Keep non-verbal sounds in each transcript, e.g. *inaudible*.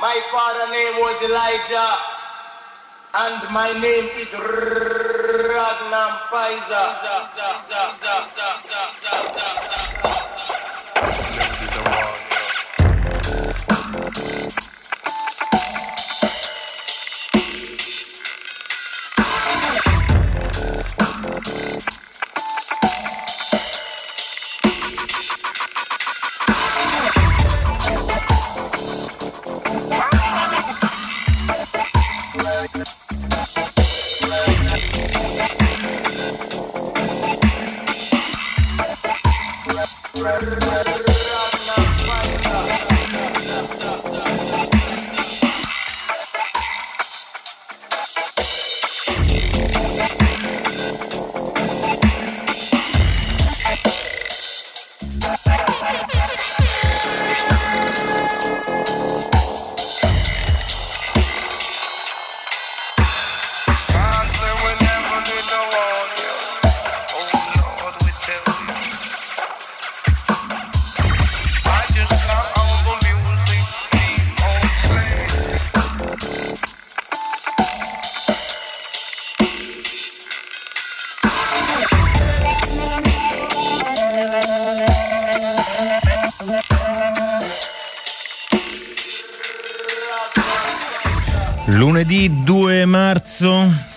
My father name was Elijah, and my name is Ragnar Pfizer.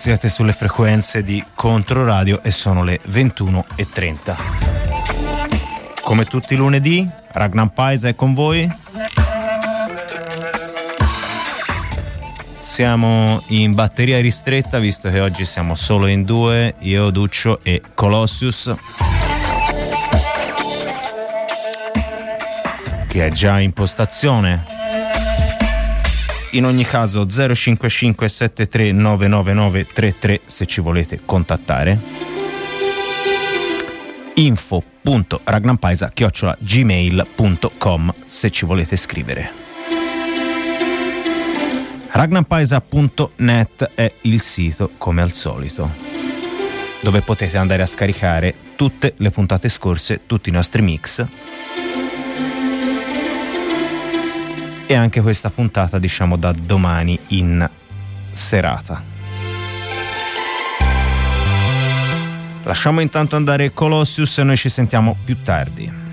Siete sulle frequenze di Controradio e sono le 21.30. Come tutti i lunedì, Ragnar Paisa è con voi. Siamo in batteria ristretta visto che oggi siamo solo in due, io, Duccio e Colossius. Che è già in postazione in ogni caso 055 73 999 33 se ci volete contattare. info.ragnampaisa chiocciola gmail.com se ci volete scrivere. ragnampaisa.net è il sito come al solito dove potete andare a scaricare tutte le puntate scorse tutti i nostri mix e anche questa puntata diciamo da domani in serata. Lasciamo intanto andare Colossius e noi ci sentiamo più tardi.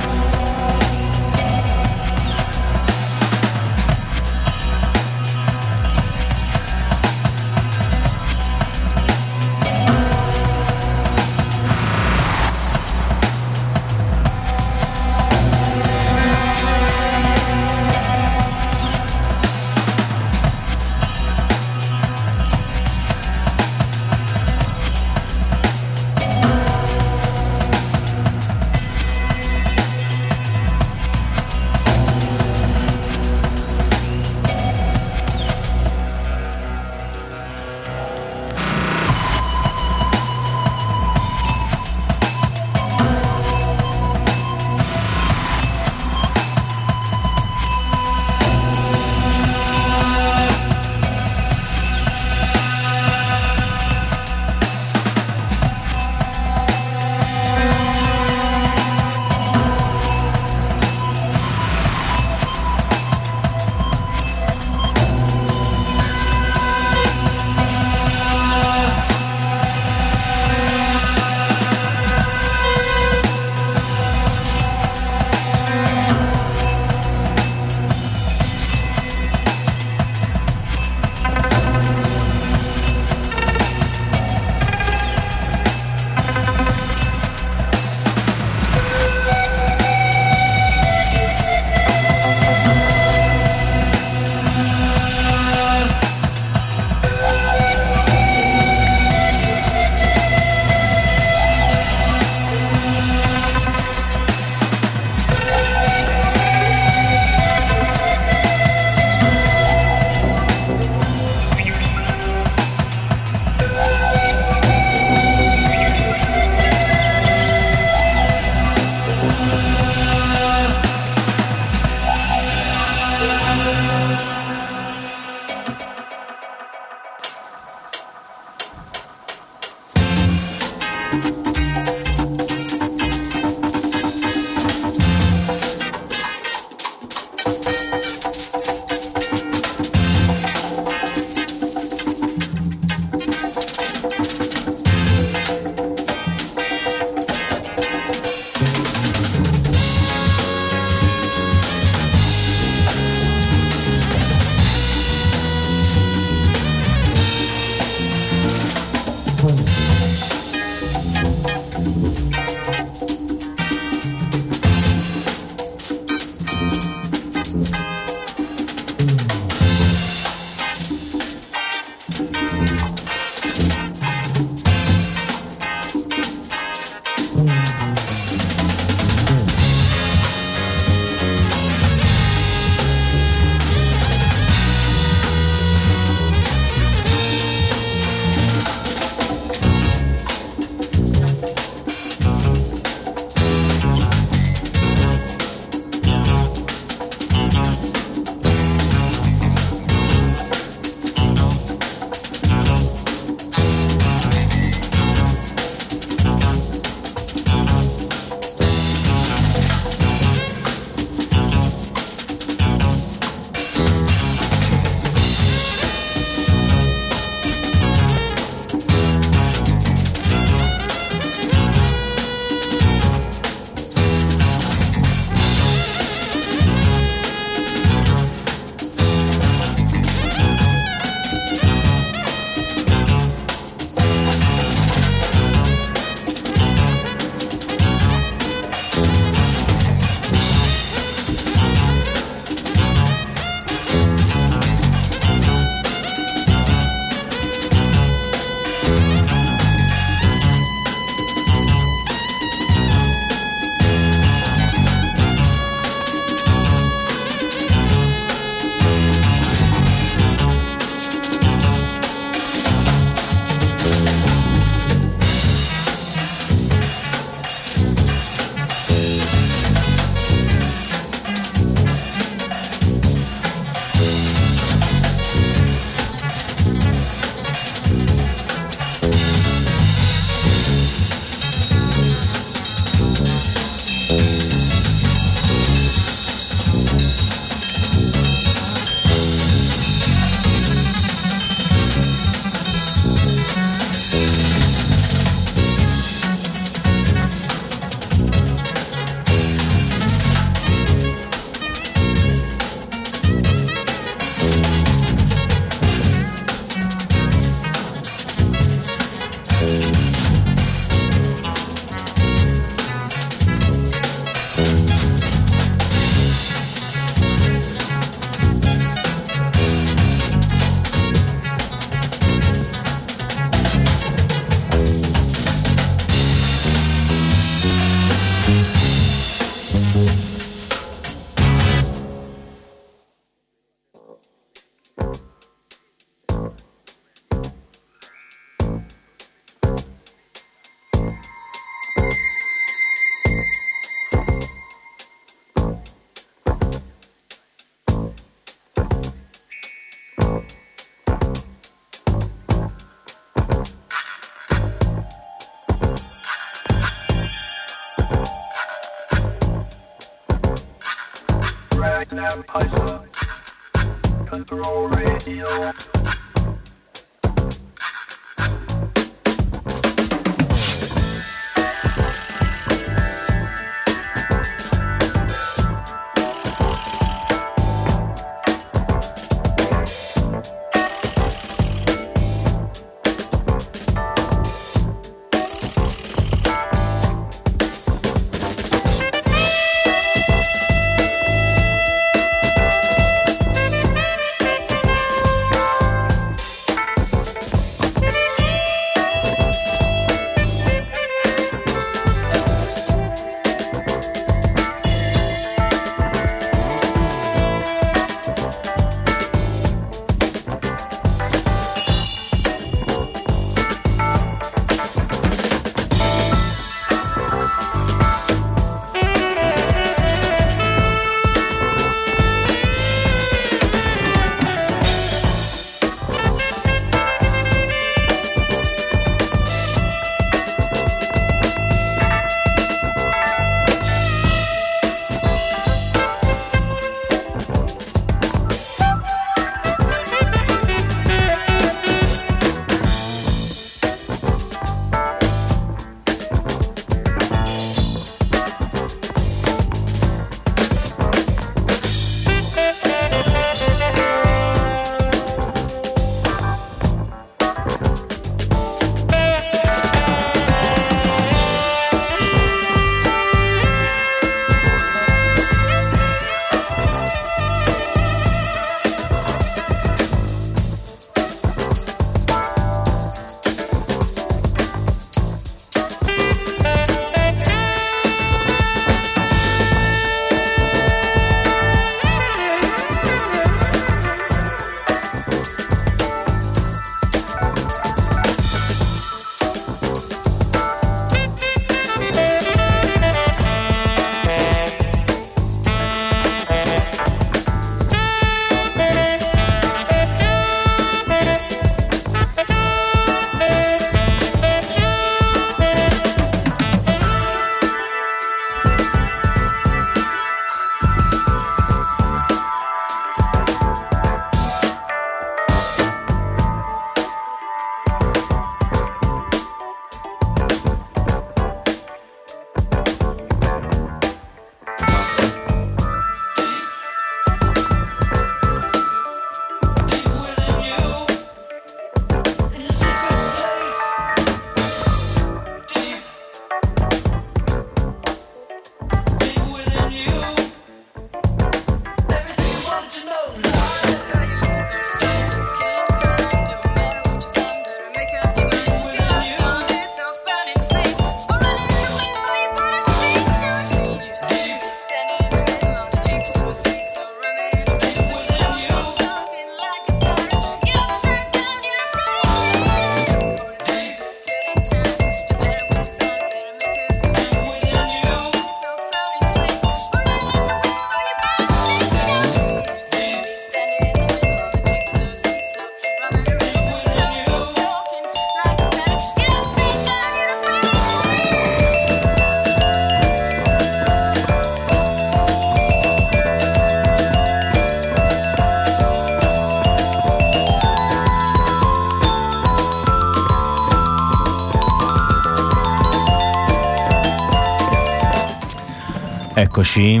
Eccoci.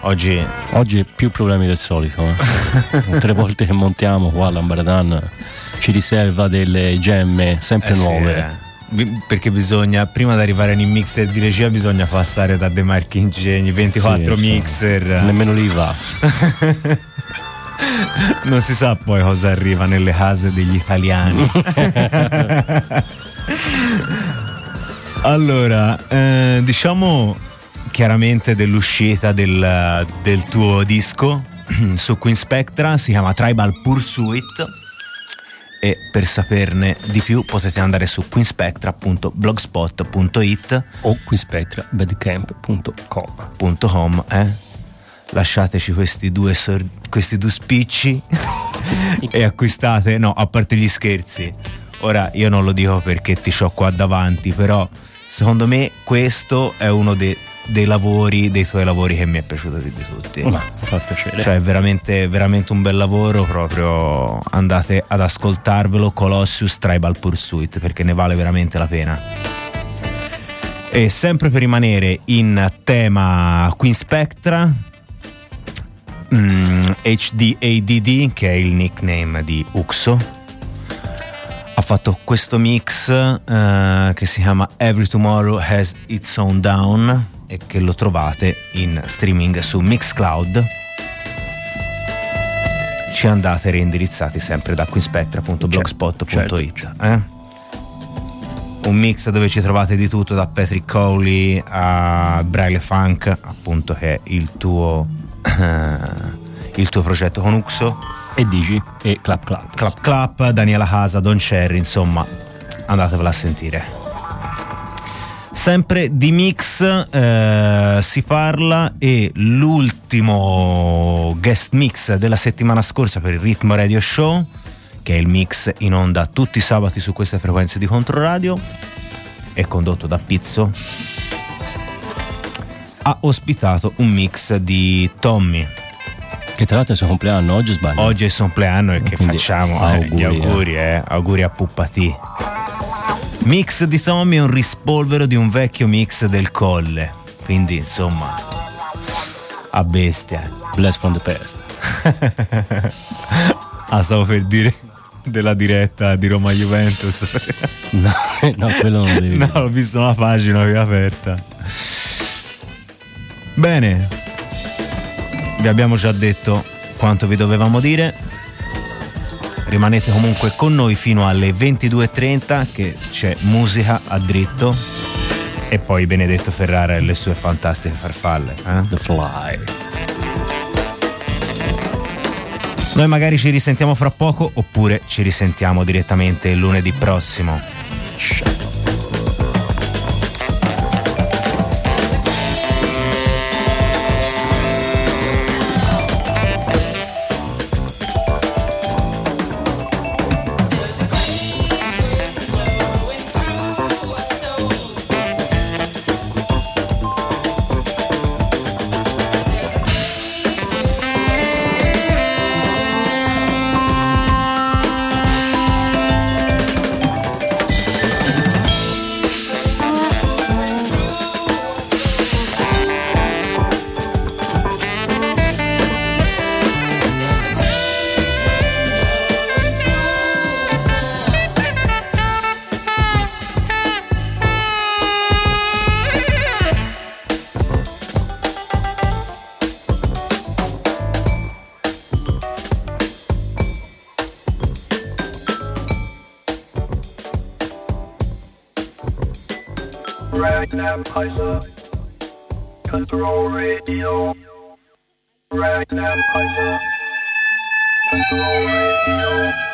Oggi... Oggi più problemi del solito. Eh? *laughs* Tre volte che montiamo qua l'Ambradan ci riserva delle gemme sempre eh nuove. Sì, eh. Perché bisogna, prima di arrivare in mixer di regia, bisogna passare da De Marchi Ingegni, 24 sì, mixer. Nemmeno lì va. *laughs* non si sa poi cosa arriva nelle case degli italiani. *laughs* allora, eh, diciamo chiaramente dell'uscita del, del tuo disco *clears throat* su Queen Spectra, si chiama Tribal Pursuit. E per saperne di più potete andare su queenspectra.blogspot.it o queenspectrabadcamp.com eh? lasciateci questi due, sor- questi due spicci *laughs* e acquistate no a parte gli scherzi. Ora io non lo dico perché ti ho qua davanti però secondo me questo è uno dei dei lavori, dei tuoi lavori che mi è piaciuto più di tutti. Ma fa piacere. Cioè, è veramente, veramente un bel lavoro. Proprio andate ad ascoltarvelo. Colossius Tribal Pursuit perché ne vale veramente la pena. E sempre per rimanere in tema Queen Spectra, mm, HDADD, che è il nickname di Uxo, ha fatto questo mix eh, che si chiama Every Tomorrow Has Its Own Down e che lo trovate in streaming su Mixcloud. Ci andate reindirizzati sempre da quinspectra.blogspot.it. Certo, eh? Un mix dove ci trovate di tutto da Patrick Cowley a Braille Funk, appunto che è il tuo, *laughs* il tuo progetto con Uxo E dici e clap clap. Clap Clap, Daniela Casa, Don Cherry, insomma, andatevela a sentire. Sempre di mix eh, si parla e l'ultimo guest mix della settimana scorsa per il Ritmo Radio Show, che è il mix in onda tutti i sabati su queste frequenze di Controradio, è condotto da Pizzo, ha ospitato un mix di Tommy. Che tra l'altro è il suo compleanno, oggi sbaglio. Oggi è il suo compleanno e che Quindi facciamo eh, auguri, gli auguri, eh. auguri a Puppati. Mix di Tommy è un rispolvero di un vecchio mix del Colle, quindi insomma, a bestia. Bless from the past. *laughs* ah, stavo per dire della diretta di Roma Juventus. *laughs* No, no, quello non devi *laughs* no, ho visto una pagina qui aperta. Bene, vi abbiamo già detto quanto vi dovevamo dire. Rimanete comunque con noi fino alle 22.30 che c'è musica a dritto e poi Benedetto Ferrara e le sue fantastiche farfalle. eh? The Fly. Noi magari ci risentiamo fra poco oppure ci risentiamo direttamente lunedì prossimo. Ragnampiza. Control Radio. Ragnar Kaiser. Control Radio.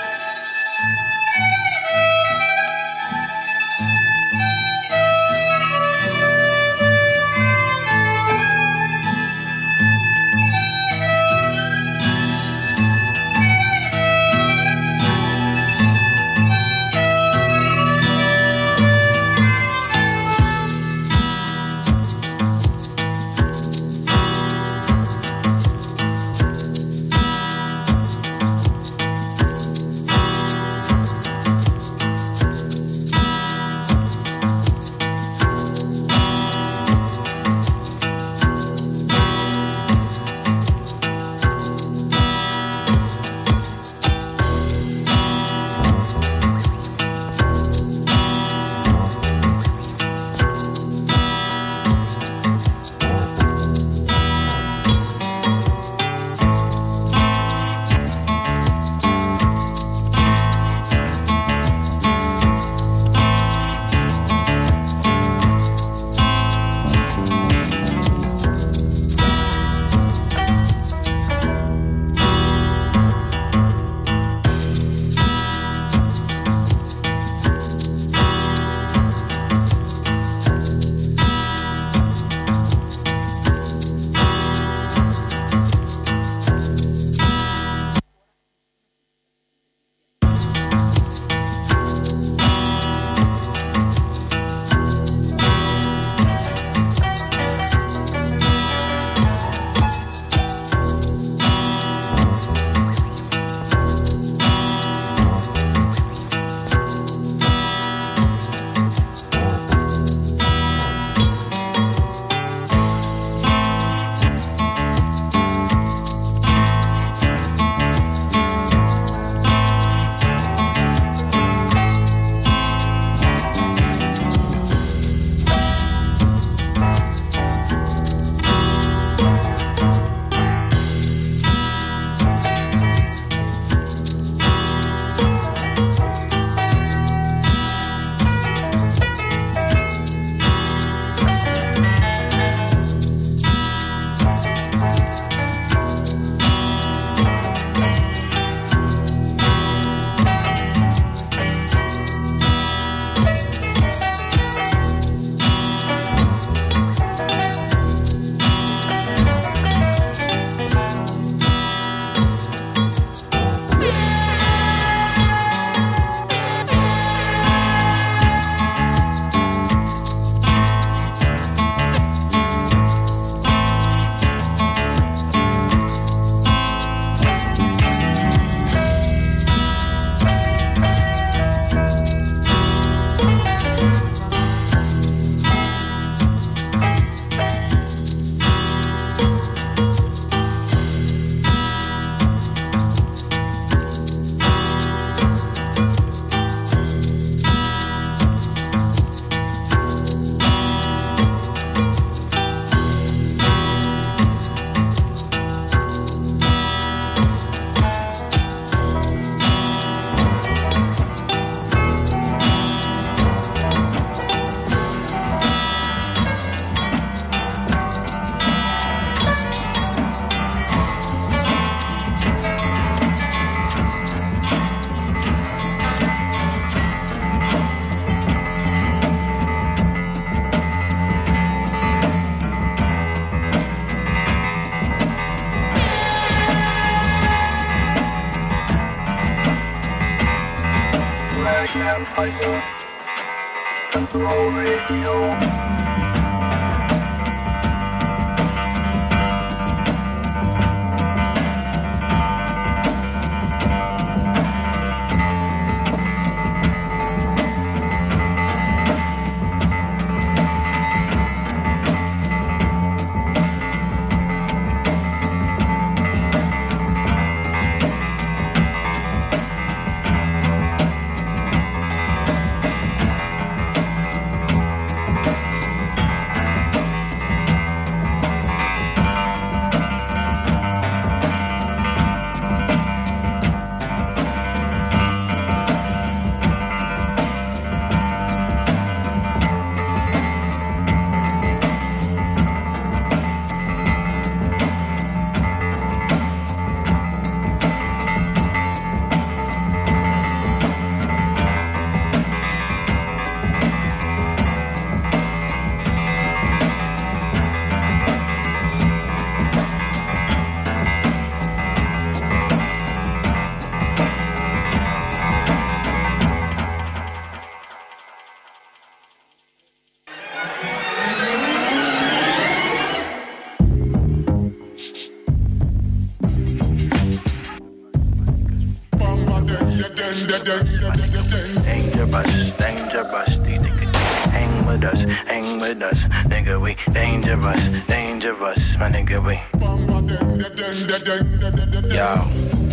Radio. Yo.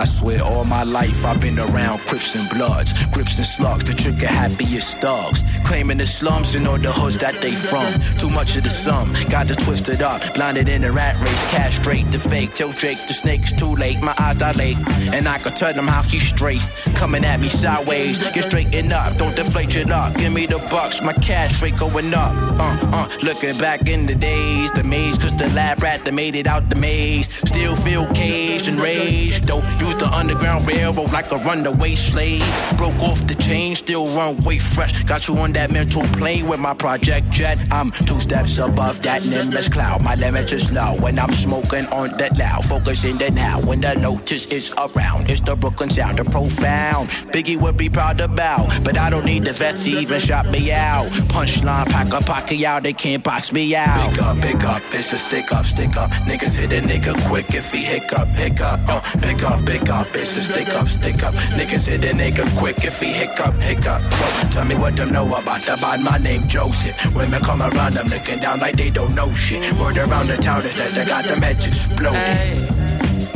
I swear all my life I've been around Crips and Bloods, Grips and Slugs, the trigger happiest thugs. Claiming the slums and all the hoods that they from. Too much of the sum, got to twist it up. Blinded in the rat race, castrate the fake. Tell Drake the snake's too late, my eyes dilate. And I can tell them how he's straight. Coming at me sideways, get straightened up, don't deflate your luck. Give me the bucks, my cash rate going up. Uh, uh, looking back in the days, the maze, cause the lab rat that made it out the maze. Still feel caged and raged, though. Use the underground railroad like a runaway slave. Broke off the chain, still runway fresh. Got you on that mental plane with my project jet. I'm two steps above that nimbus cloud. My limit is low when I'm smoking on that loud. Focusing the now when the lotus is around. It's the Brooklyn sound, the profound. Biggie would be proud about, but I don't need the vet to even shot me out. Punchline, pack a pocket out, they can't box me out. Big up, big up, it's a stick up, stick up. Niggas hit a nigga quick if he hiccup, hiccup. Uh, big up, big up, it's a stick up, stick up. Niggas hit a nigga quick if he hiccup, hiccup. So, tell me what them know about the bad my name Joseph. Women come around, them looking down like they don't know shit. Word around the town is that they got them heads exploding. Hey,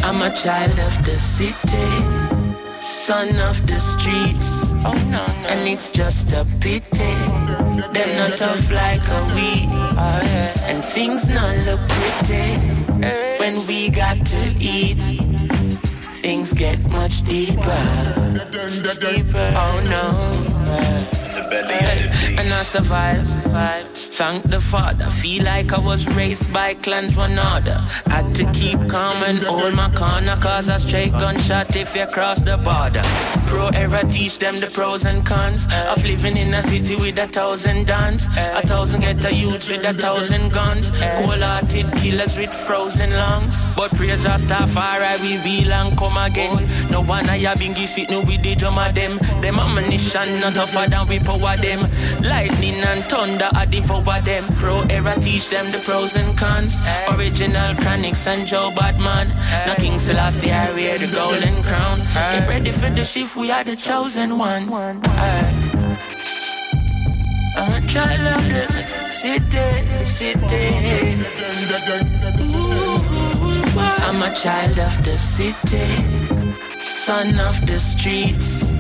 I'm a child of the city, son of the streets. Oh no, no. And it's just a pity. Them not tough like a we. Oh, yeah. And things not look pretty when we got to eat. Things get much deeper. Deeper. Oh no. And I survive, survive. Thank the Father. Feel like I was raised by clans one order. Had to keep calm and hold my corner. Cause a straight gunshot if you cross the border. Pro era teach them the pros and cons of living in a city with a thousand dons. A thousand get a youth with a thousand guns. Cold hearted killers with frozen lungs. But praise our staff, alright, we will and come again. No one I have been sitting with the drum of them. Them ammunition not tougher than we power them. Lightning and thunder I devour them. Pro era teach them the pros and cons. Original Chronixx and Joe Badman. Now King Selassie I wear the golden crown. Get ready for the shift, we are the chosen ones. Aye. I'm a child of the city, city. Ooh, I'm a child of the city, son of the streets.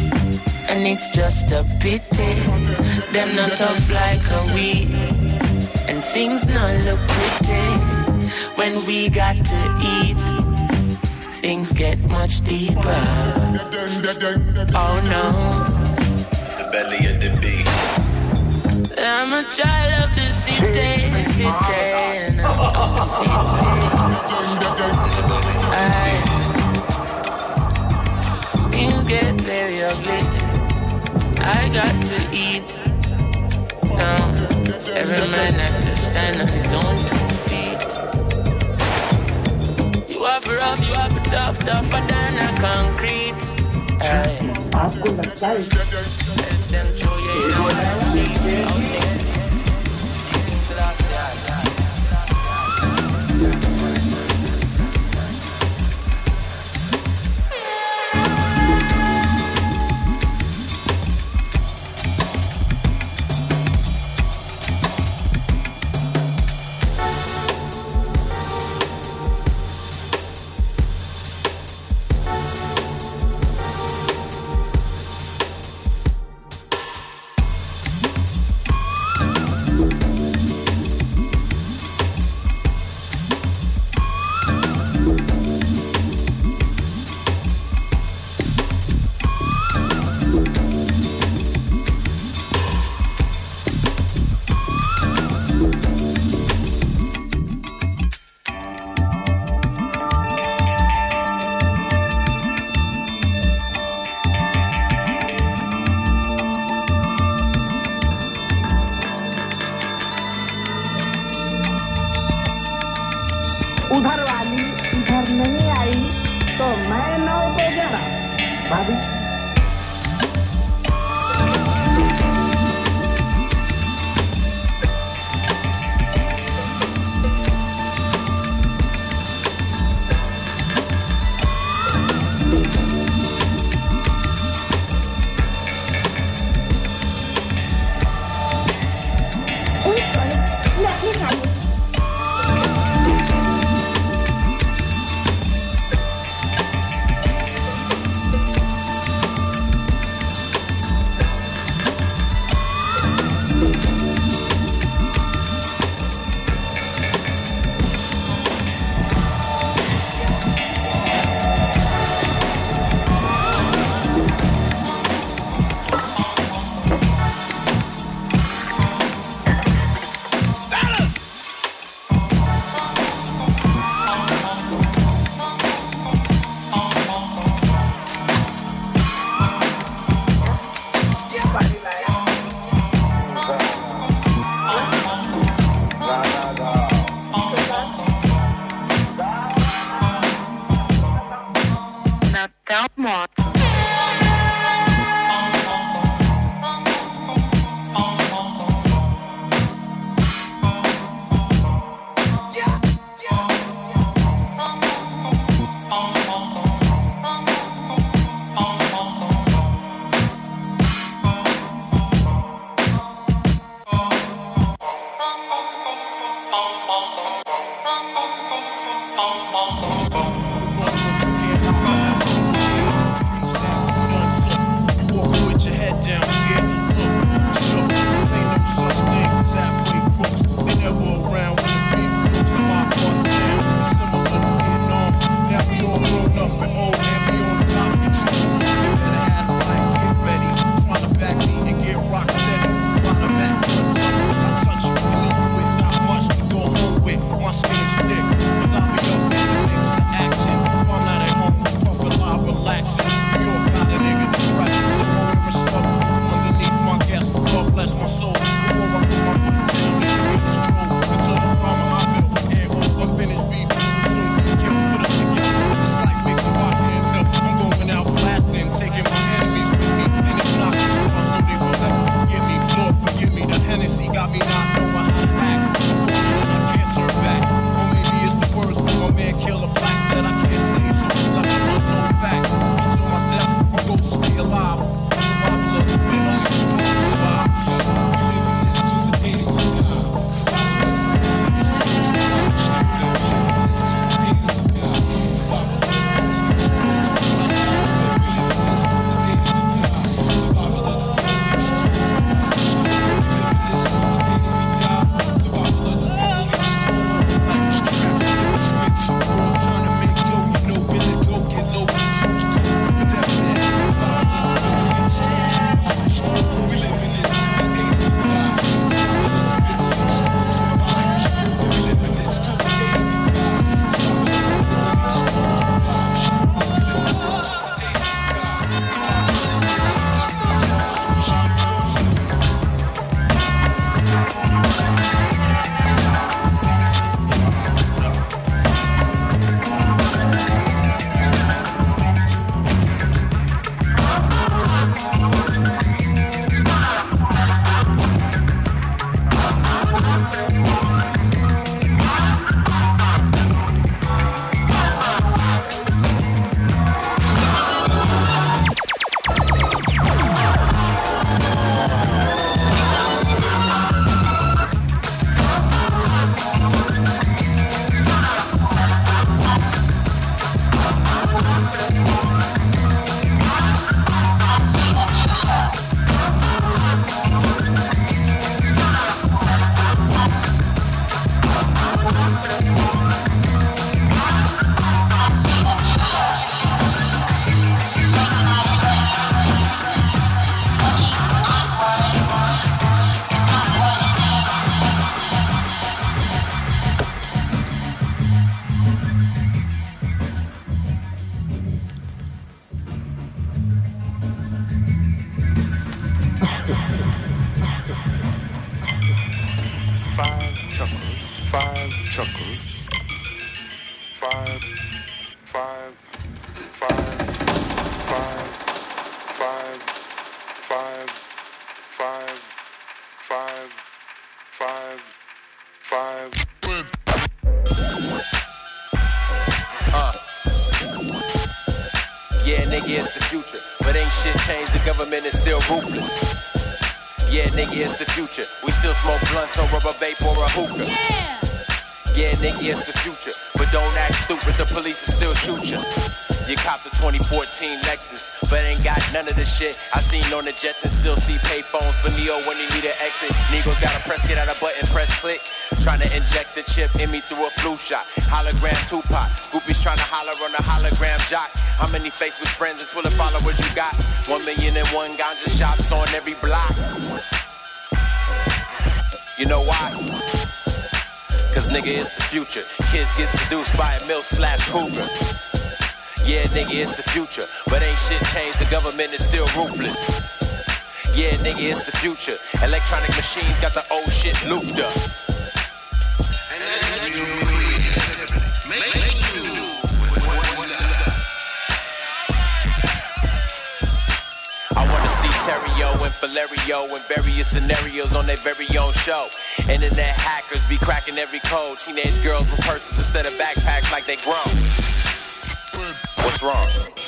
And it's just a pity. Them not tough like a we And things not look pretty. When we got to eat Things get much deeper. Oh no. The belly of the beast. I'm a child of the city City and I'm a city. Things get very ugly I got to eat. Now, every man has to stand on his own two feet. You have rough, you have tough, tougher than a concrete. Aye. Ask them, throw you in the nigga, it's the future. But ain't shit changed, the government is still ruthless. Yeah, nigga, it's the future. We still smoke blunts or rubber vape or a hookah. Yeah, yeah nigga, it's the future. But don't act stupid, the police will still shoot you. You cop the 2014 Lexus, but ain't got none of the shit I seen on the jets and still see payphones for Neo when he need an exit. Negos got a press kit out a button, press click. Trying to inject the chip in me through a flu shot. Hologram Tupac. Groupies trying to holler on a hologram jock. How many Facebook friends and Twitter followers you got? One million and one ganja shops on every block. You know why? Cause nigga, it's the future. Kids get seduced by a milk slash cougar. Yeah, nigga, it's the future. But ain't shit changed, the government is still ruthless. Yeah, nigga, it's the future. Electronic machines got the old shit looped up. I wanna see Terrio and Valerio in various scenarios on their very own show. Internet hackers be cracking every code. Teenage girls with purses instead of backpacks like they grown. What's wrong?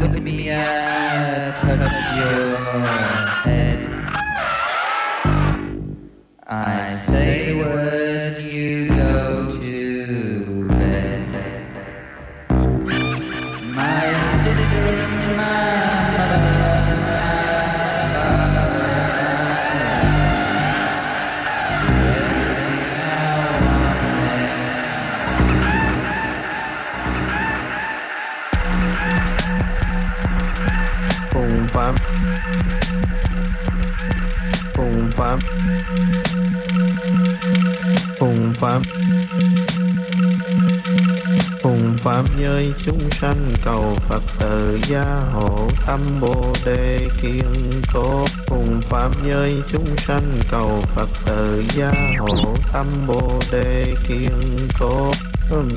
Look at me, I touch your head. I say the word, pháp. Cùng Pháp giới chúng sanh cầu Phật tự gia hộ tâm Bồ Đề kiên cố. Cùng Pháp giới chúng sanh cầu Phật tự gia hộ tâm Bồ Đề kiên cố. Phùng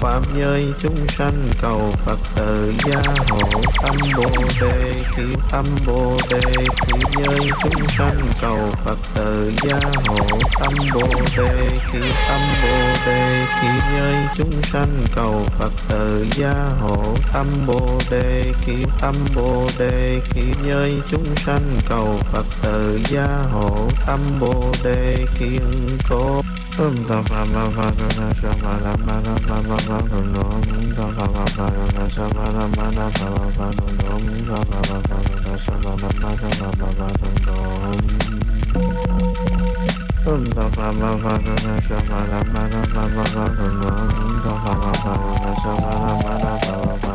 Pháp giới chúng sanh cầu Phật tự gia hộ. Tâm Bồ Đề khi tâm Bồ Đề khi giới chúng sanh cầu Phật tự gia hộ. Tâm Bồ Đề khi tâm Bồ Đề khi giới chúng sanh cầu Phật tự gia hộ. Tâm Bồ Đề khi tâm Bồ Đề khi giới chúng sanh cầu Phật tự gia hộ. Tâm Bồ Đề kiên cố. Sevgi gizli